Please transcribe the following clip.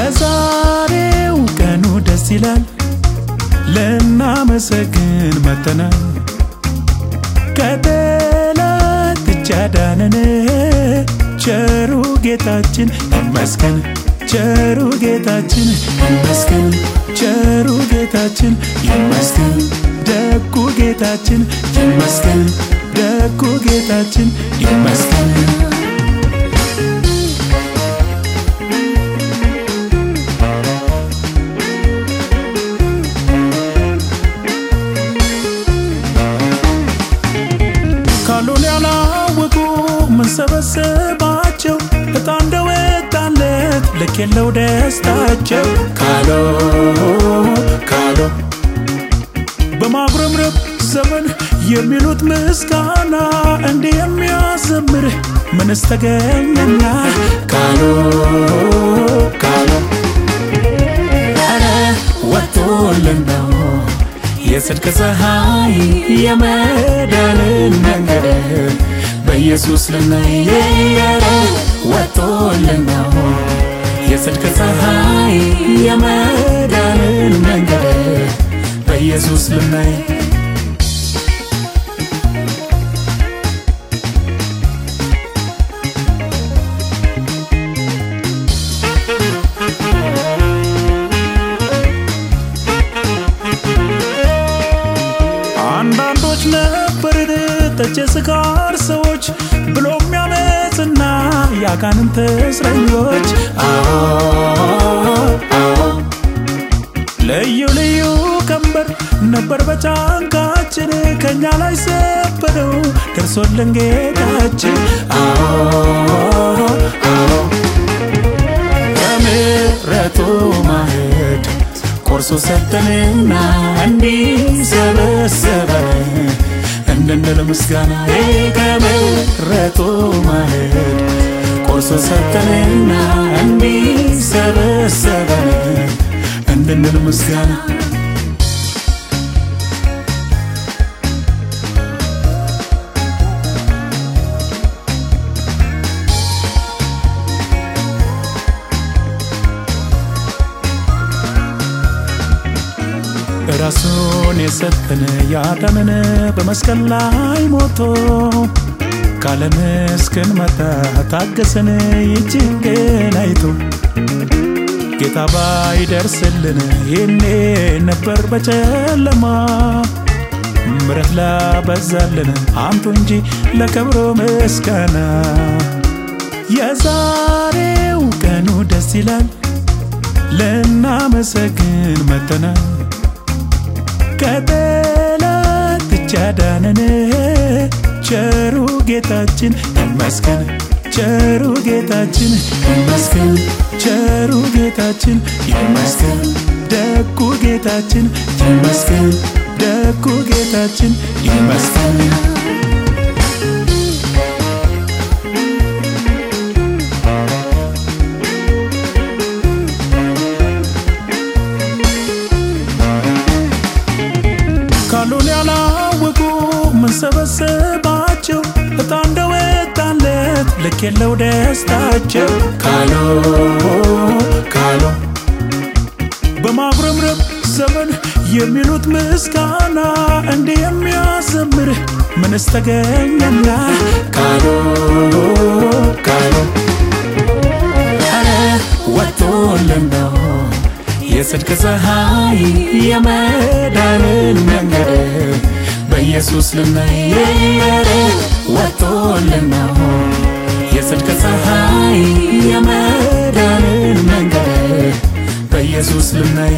የዛሬው ቀኑ ደስ ይላል። ልናመሰግን መተናል ከጠላት እጅ አዳነን። ቸሩ ጌታችን ይመስገን ቸሩ ጌታችን ይመስገን ቸሩ ጌታችን ይመስገን ደጉ ጌታችን ይመስገን ደጉ ጌታችን ይመስገን ምንሰበስባቸው እጣ እንደወጣለት ልክ የለው ደስታቸው። ካሎ ካሎ። በማጉረምረም ዘመን የሚሉት ምስጋና እንዲህ የሚያዘምር ምንስ ተገኘና። ካሎ ካሎ። ኧረ ወጥቶልን ነው የጽድቅ ፀሐይ የመዳንን መንገድ በኢየሱስ ልናየረ ወጥቶልን ነው የጽድቅ ፀሐይ የመዳንን መንገድ በኢየሱስ ልናይ ጠጭ ስካር ሰዎች ብሎ የሚያመፅና የአጋንንት እስረኞች። ልዩ ልዩ ቀንበር ነበር በጫንቃችን ከእኛ ላይ ሰበረው ደርሶልን ጌታችን። ከምሕረቱ ማዕድ ቆርሶ ሰጠንና እንዲሰበሰበን እንድንል ምስጋና ከምሕረቱ ማዕድ ቆርሶ ሰጠንና እንዲሰበሰበን እንድንል ምስጋና ራሱን የሰጠን ያዳነን በመስቀል ላይ ሞቶ ካለም እስክንመጣ ታገሰን ይችን ቀን አይቶ። ጌታ ባይደርስልን ይህኔ ነበር በጨለማ። ምረት ላበዛልን አምጡ እንጂ ለክብሩ ምስጋና። የዛሬው ቀኑ ደስ ይላል። ልናመሰግን መተናል ከጠላት እጅ ቸሩ ጌታችን ይመስገን ቸሩ ጌታችን ይመስገን ቸሩ ጌታችን ይመስገን ደጉ ጌታችን ይመስገን ደጉ ጌታችን ይመስገን ምንሰበስባቸው እጣ እንደወጣለት ልክ የለው ደስታቸው። ካሎ ካሎ። በማጉረምረም ዘመን የሚሉት ምስጋና እንዲህ የሚያዘምር ምንስ ተገኘና። ካሎ ካሎ። ኧረ ወጥቶልን ነው የጽድቅ ፀሐይ የመዳንን መንገድ በኢየሱስ ልናየረ ወጥቶልን ነው የጽድቅ ፀሐይ የመዳንን መንገድ በኢየሱስ ልናይ